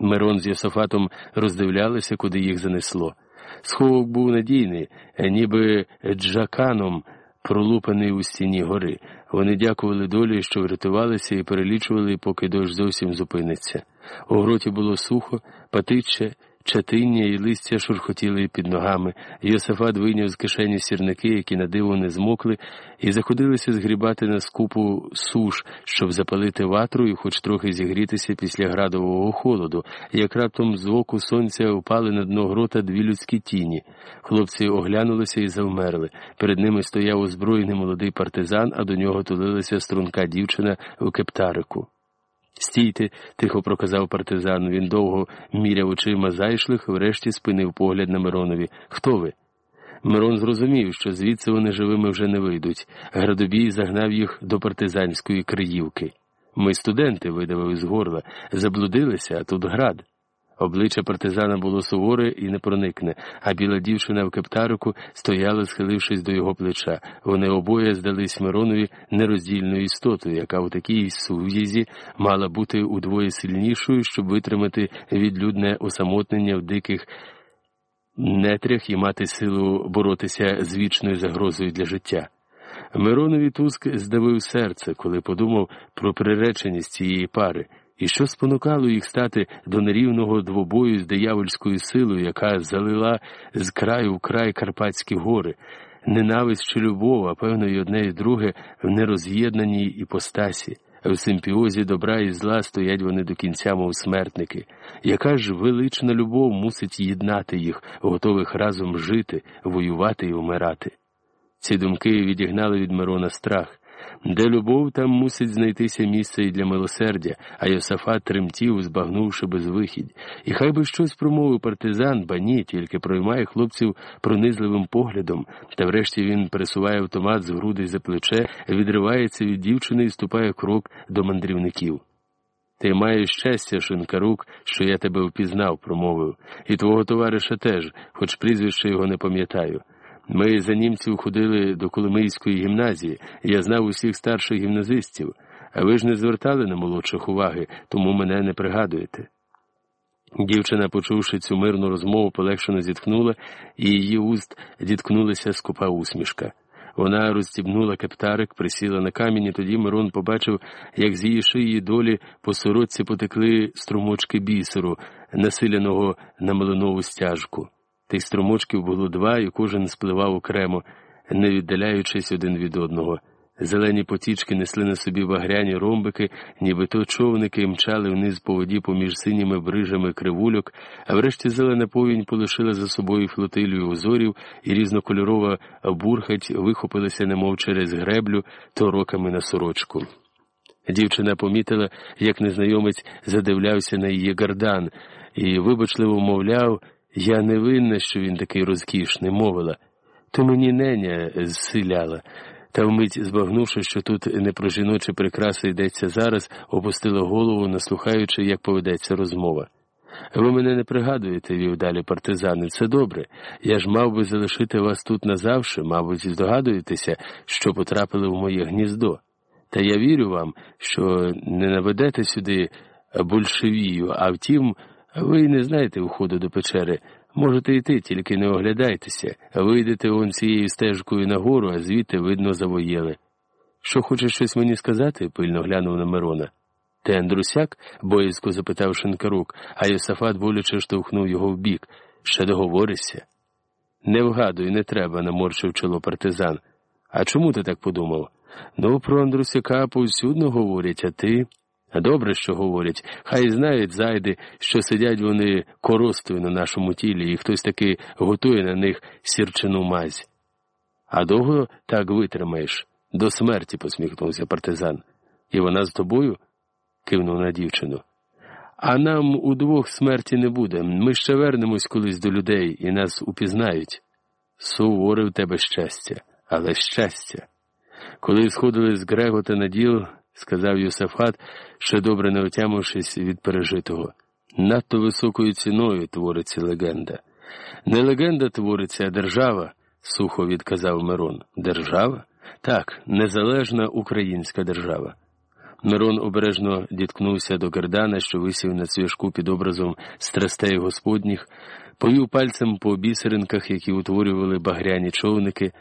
Мирон з Йосафатом роздивлялися, куди їх занесло. Сховок був надійний, ніби джаканом пролупаний у стіні гори. Вони дякували долі, що врятувалися, і перелічували, поки дощ зовсім зупиниться. У гроті було сухо, патиче, чатиння і листя шурхотіли під ногами. Йосифат вийняв з кишені сірники, які на диво не змокли, і заходилися згрібати на скупу суш, щоб запалити ватру і хоч трохи зігрітися після градового холоду, як раптом з оку сонця впали на дно грота дві людські тіні. Хлопці оглянулися і завмерли. Перед ними стояв озброєний молодий партизан, а до нього тулилася струнка дівчина у кептарику. Стійте, тихо проказав партизан. Він довго міряв очима зайшлих, врешті спинив погляд на Миронові. Хто ви? Мирон зрозумів, що звідси вони живими вже не вийдуть. Градобій загнав їх до партизанської криївки. Ми студенти, видавив із горла, заблудилися, а тут град. Обличчя партизана було суворе і непроникне, а біла дівчина в кептарику стояла, схилившись до його плеча. Вони обоє здались Миронові нероздільною істотою, яка у такій сув'язі мала бути удвоє сильнішою, щоб витримати відлюдне осамотнення в диких нетрях і мати силу боротися з вічною загрозою для життя. Миронові Туск здавив серце, коли подумав про приреченість цієї пари. І що спонукало їх стати до нерівного двобою з диявольською силою, яка залила з краю в край Карпатські гори, ненависть чи любов, а певно, й одне і друге в нероз'єднаній іпостасі, в симпіозі добра і зла стоять вони до кінця, мов смертники. Яка ж велична любов мусить єднати їх, готових разом жити, воювати і вмирати? Ці думки відігнали від Мирона страх. Де любов, там мусить знайтися місце і для милосердя, а Йосафат тремтів, збагнувши безвихідь. І хай би щось промовив партизан, ба ні, тільки проймає хлопців пронизливим поглядом, та врешті він пересуває автомат з груди за плече, відривається від дівчини і ступає крок до мандрівників. Ти маєш щастя, шинкарук, що я тебе впізнав, промовив, і твого товариша теж, хоч прізвище його не пам'ятаю. Ми за німців ходили до Коломийської гімназії, я знав усіх старших гімназистів, а ви ж не звертали на молодших уваги, тому мене не пригадуєте. Дівчина, почувши цю мирну розмову, полегшено зітхнула, і її уст діткнулася скупа усмішка. Вона розстібнула кептарик, присіла на камінь, і тоді Мирон побачив, як з її шиї долі по сорочці потекли струмочки бісеру, насиленого на млинову стяжку. Тих струмочків було два, і кожен спливав окремо, не віддаляючись один від одного. Зелені потічки несли на собі багряні ромбики, ніби то човники мчали вниз по воді поміж синіми брижами кривульок, а врешті зелена повінь полишила за собою флотилію озорів, і різнокольорова бурхать вихопилася, немов через греблю, то роками на сорочку. Дівчина помітила, як незнайомець задивлявся на її гардан, і вибачливо мовляв. Я не винна, що він такий розкішний, мовила. То мені неня зсиляла. Та вмить, збагнувши, що тут не про жіночі прикраси йдеться зараз, опустила голову, наслухаючи, як поведеться розмова. Ви мене не пригадуєте, вів далі партизани, це добре. Я ж мав би залишити вас тут назавше, мабуть, здогадуєтеся, що потрапили в моє гніздо. Та я вірю вам, що не наведете сюди большевію, а втім. Ви не знаєте входу до печери. Можете йти, тільки не оглядайтеся, вийдете он цією стежкою нагору, а звідти, видно, завоєли. Що хочеш щось мені сказати? пильно глянув на Мирона. Ти Андрусяк? боязко запитав Шинкарук, а Йосафат боляче штовхнув його вбік. Ще договоришся? Не вгадуй, не треба, наморщив чоло партизан. А чому ти так подумав? Ну, про Андрусяка повсюдно говорять, а ти. Добре, що говорять, хай знають зайди, що сидять вони коростою на нашому тілі, і хтось таки готує на них сірчину мазь. А довго так витримаєш? До смерті, посміхнувся партизан. І вона з тобою? кивнув на дівчину. А нам удвох смерті не буде. Ми ще вернемось колись до людей і нас упізнають. Суворе в тебе щастя, але щастя. Коли сходили з Грегота на діл, сказав Юсафат, ще добре не отямившись від пережитого. Надто високою ціною твориться легенда. Не легенда твориться, а держава, сухо відказав Мирон. Держава? Так, незалежна українська держава. Мирон обережно діткнувся до Гердана, що висів на цвяшку під образом страстей господніх, повів пальцем по бісеринках, які утворювали багряні човники.